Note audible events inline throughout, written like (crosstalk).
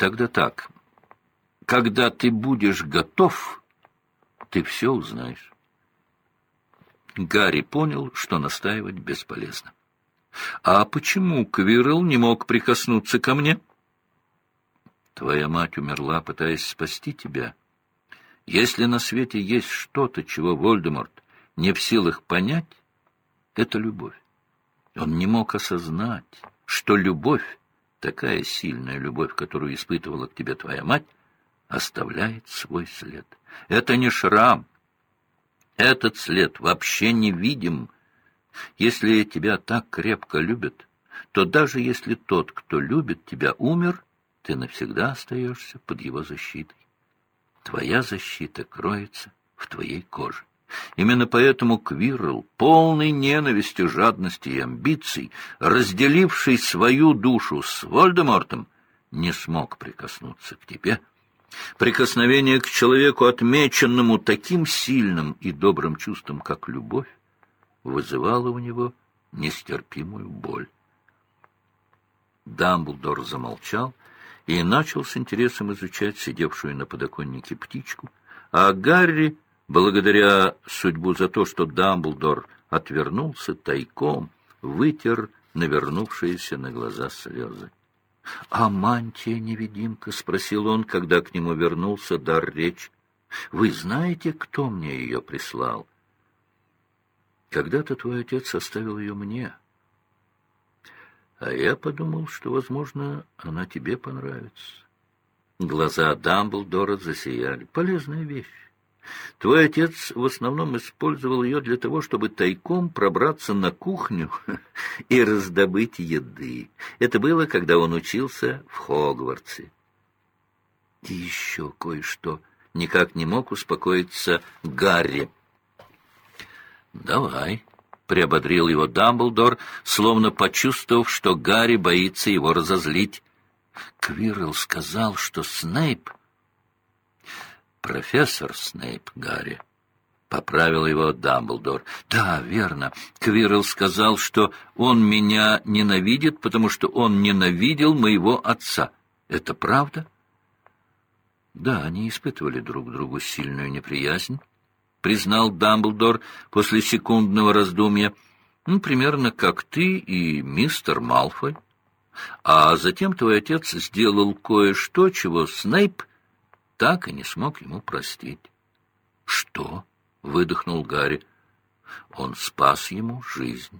Тогда так. Когда ты будешь готов, ты все узнаешь. Гарри понял, что настаивать бесполезно. «А почему Квирл не мог прикоснуться ко мне?» «Твоя мать умерла, пытаясь спасти тебя. Если на свете есть что-то, чего Вольдеморт не в силах понять, это любовь. Он не мог осознать, что любовь, такая сильная любовь, которую испытывала к тебе твоя мать, оставляет свой след. Это не шрам. Этот след вообще невидим. Если тебя так крепко любят, то даже если тот, кто любит тебя, умер, ты навсегда остаешься под его защитой. Твоя защита кроется в твоей коже. Именно поэтому Квирл, полный ненависти, жадности и амбиций, разделивший свою душу с Вольдемортом, не смог прикоснуться к тебе. Прикосновение к человеку, отмеченному таким сильным и добрым чувством, как любовь, вызывало у него нестерпимую боль. Дамблдор замолчал и начал с интересом изучать сидевшую на подоконнике птичку, а Гарри благодаря судьбу за то, что Дамблдор отвернулся тайком, вытер навернувшиеся на глаза слезы. — А мантия-невидимка? — спросил он, когда к нему вернулся дар речь. — Вы знаете, кто мне ее прислал? — Когда-то твой отец оставил ее мне. А я подумал, что, возможно, она тебе понравится. Глаза Дамблдора засияли. Полезная вещь. Твой отец в основном использовал ее для того, чтобы тайком пробраться на кухню (laughs) и раздобыть еды. Это было, когда он учился в Хогвартсе. И еще кое-что. Никак не мог успокоиться Гарри. «Давай», — приободрил его Дамблдор, словно почувствовав, что Гарри боится его разозлить. Квирл сказал, что Снейп профессор Снейп, Гарри. Поправил его Дамблдор. Да, верно. Квирл сказал, что он меня ненавидит, потому что он ненавидел моего отца. Это правда? Да, они испытывали друг другу сильную неприязнь, признал Дамблдор после секундного раздумья. Ну, примерно как ты и мистер Малфой. А затем твой отец сделал кое-что, чего Снейп так и не смог ему простить. — Что? — выдохнул Гарри. Он спас ему жизнь.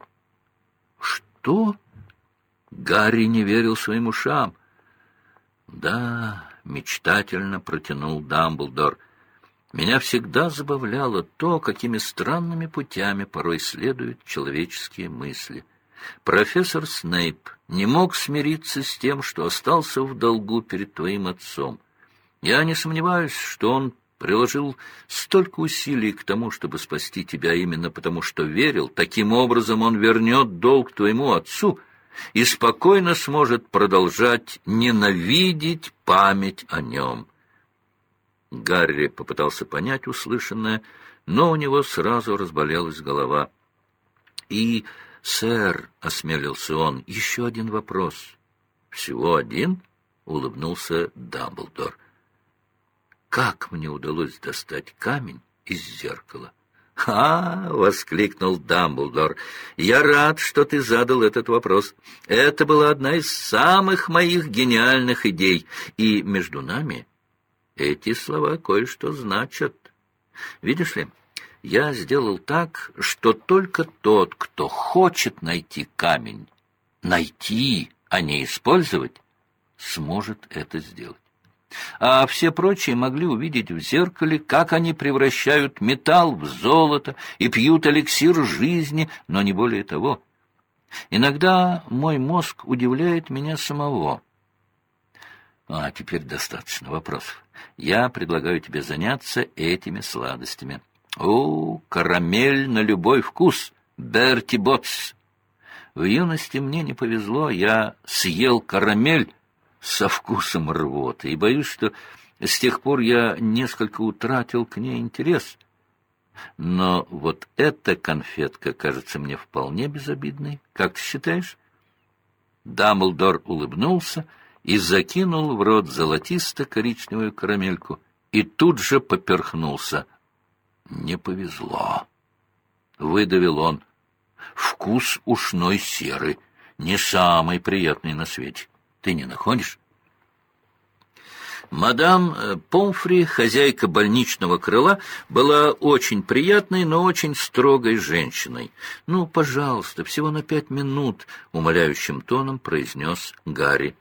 — Что? Гарри не верил своим ушам. — Да, — мечтательно протянул Дамблдор. Меня всегда забавляло то, какими странными путями порой следуют человеческие мысли. Профессор Снейп не мог смириться с тем, что остался в долгу перед твоим отцом. Я не сомневаюсь, что он приложил столько усилий к тому, чтобы спасти тебя именно потому, что верил. Таким образом он вернет долг твоему отцу и спокойно сможет продолжать ненавидеть память о нем. Гарри попытался понять услышанное, но у него сразу разболелась голова. И, сэр, — осмелился он, — еще один вопрос. — Всего один? — улыбнулся Дамблдор. — как мне удалось достать камень из зеркала? «А!» — воскликнул Дамблдор. «Я рад, что ты задал этот вопрос. Это была одна из самых моих гениальных идей. И между нами эти слова кое-что значат. Видишь ли, я сделал так, что только тот, кто хочет найти камень, найти, а не использовать, сможет это сделать а все прочие могли увидеть в зеркале, как они превращают металл в золото и пьют эликсир жизни, но не более того. Иногда мой мозг удивляет меня самого. А теперь достаточно вопросов. Я предлагаю тебе заняться этими сладостями. О, карамель на любой вкус, Берти Ботс! В юности мне не повезло, я съел карамель, со вкусом рвоты, и боюсь, что с тех пор я несколько утратил к ней интерес. Но вот эта конфетка кажется мне вполне безобидной. Как ты считаешь? Дамблдор улыбнулся и закинул в рот золотисто-коричневую карамельку и тут же поперхнулся. Не повезло. Выдавил он. Вкус ушной серы, не самый приятный на свете. Ты не находишь? Мадам э, Помфри, хозяйка больничного крыла, была очень приятной, но очень строгой женщиной. «Ну, пожалуйста, всего на пять минут», — умоляющим тоном произнес Гарри.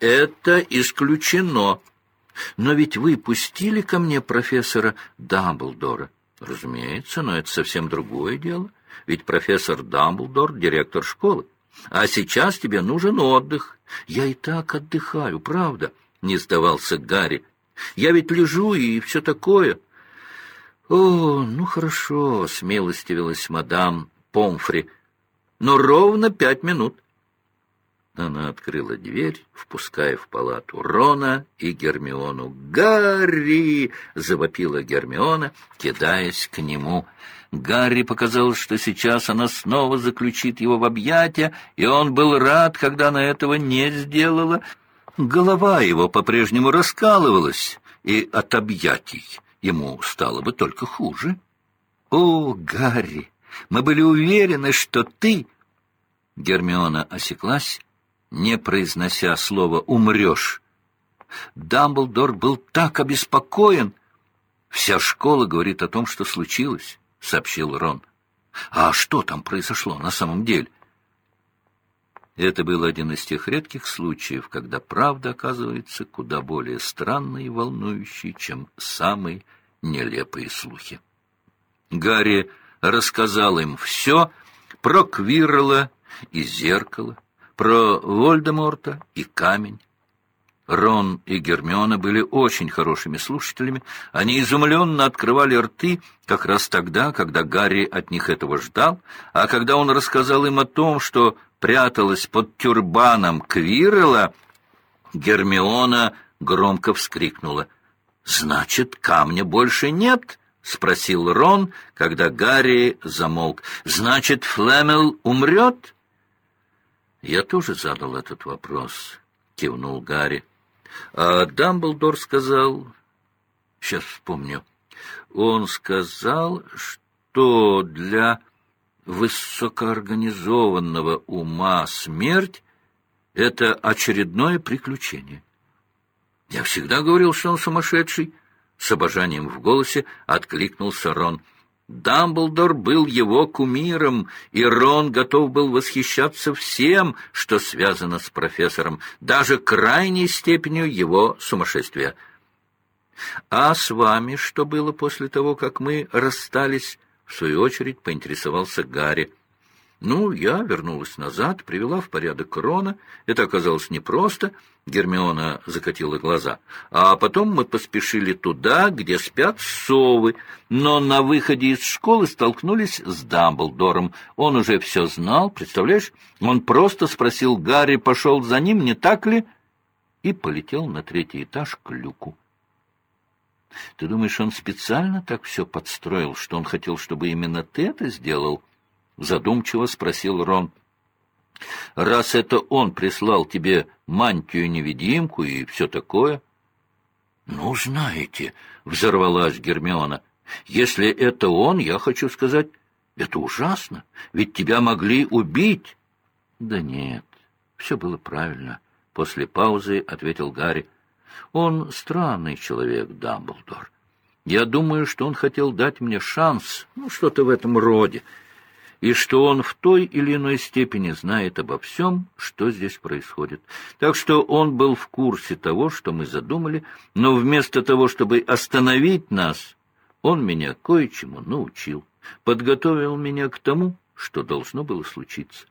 «Это исключено. Но ведь вы пустили ко мне профессора Дамблдора». «Разумеется, но это совсем другое дело. Ведь профессор Дамблдор — директор школы. А сейчас тебе нужен отдых. Я и так отдыхаю, правда?» — не сдавался Гарри. «Я ведь лежу и все такое». «О, ну хорошо», — смилостивилась мадам Помфри. «Но ровно пять минут». Она открыла дверь, впуская в палату Рона и Гермиону. «Гарри!» — завопила Гермиона, кидаясь к нему. Гарри показалось, что сейчас она снова заключит его в объятия, и он был рад, когда она этого не сделала. Голова его по-прежнему раскалывалась, и от объятий ему стало бы только хуже. «О, Гарри, мы были уверены, что ты...» Гермиона осеклась, не произнося слова «умрешь». Дамблдор был так обеспокоен. «Вся школа говорит о том, что случилось», — сообщил Рон. «А что там произошло на самом деле?» Это был один из тех редких случаев, когда правда оказывается куда более странной и волнующей, чем самые нелепые слухи. Гарри рассказал им все про Квирла и зеркало, про Вольдеморта и камень. Рон и Гермиона были очень хорошими слушателями. Они изумленно открывали рты как раз тогда, когда Гарри от них этого ждал, а когда он рассказал им о том, что пряталась под тюрбаном Квирла, Гермиона громко вскрикнула. «Значит, камня больше нет?» — спросил Рон, когда Гарри замолк. «Значит, Флемел умрет?» «Я тоже задал этот вопрос», — кивнул Гарри. А Дамблдор сказал... Сейчас вспомню. Он сказал, что для высокоорганизованного ума смерть — это очередное приключение. Я всегда говорил, что он сумасшедший. С обожанием в голосе откликнулся Рон. Дамблдор был его кумиром, и Рон готов был восхищаться всем, что связано с профессором, даже крайней степенью его сумасшествия. «А с вами что было после того, как мы расстались?» В свою очередь поинтересовался Гарри. Ну, я вернулась назад, привела в порядок Рона. Это оказалось непросто. Гермиона закатила глаза. А потом мы поспешили туда, где спят совы. Но на выходе из школы столкнулись с Дамблдором. Он уже все знал, представляешь? Он просто спросил Гарри, пошел за ним, не так ли? И полетел на третий этаж к люку. Ты думаешь, он специально так все подстроил, что он хотел, чтобы именно ты это сделал? Задумчиво спросил Рон. Раз это он прислал тебе мантию-невидимку и все такое... Ну, знаете, взорвалась Гермиона, если это он, я хочу сказать, это ужасно, ведь тебя могли убить. Да нет, все было правильно. После паузы ответил Гарри. Он странный человек, Дамблдор. Я думаю, что он хотел дать мне шанс, ну, что-то в этом роде, и что он в той или иной степени знает обо всем, что здесь происходит. Так что он был в курсе того, что мы задумали, но вместо того, чтобы остановить нас, он меня кое-чему научил, подготовил меня к тому, что должно было случиться.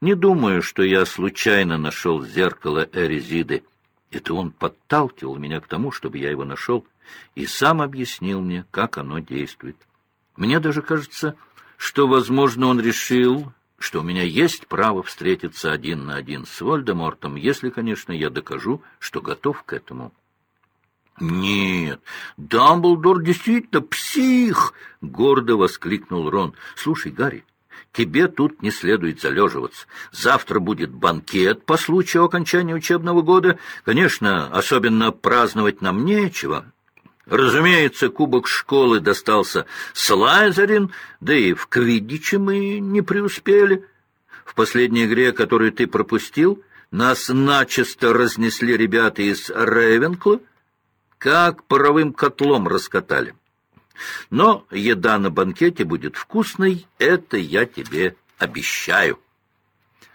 Не думаю, что я случайно нашел зеркало Эрезиды. Это он подталкивал меня к тому, чтобы я его нашел, и сам объяснил мне, как оно действует. Мне даже кажется, что, возможно, он решил, что у меня есть право встретиться один на один с Вольдемортом, если, конечно, я докажу, что готов к этому. «Нет, Дамблдор действительно псих!» — гордо воскликнул Рон. «Слушай, Гарри, Тебе тут не следует залеживаться. Завтра будет банкет по случаю окончания учебного года. Конечно, особенно праздновать нам нечего. Разумеется, кубок школы достался Слайзерин, да и в Квиддиче мы не преуспели. В последней игре, которую ты пропустил, нас начисто разнесли ребята из Рейвенкла, как паровым котлом раскатали. Но еда на банкете будет вкусной, это я тебе обещаю.